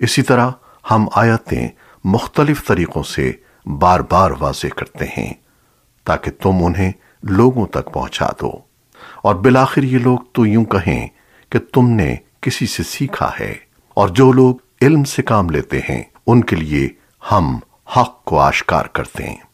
اسی طرح ہم آیتیں مختلف طریقوں سے بار بار واضح کرتے ہیں تاکہ تم انہیں لوگوں تک پہنچا دو۔ اور بالآخر یہ لوگ تو یوں کہیں کہ تم نے کسی سے سیکھا ہے۔ اور جو لوگ علم سے کام لیتے ہیں، ان کے لیے ہم حق کو آشکار کرتے ہیں۔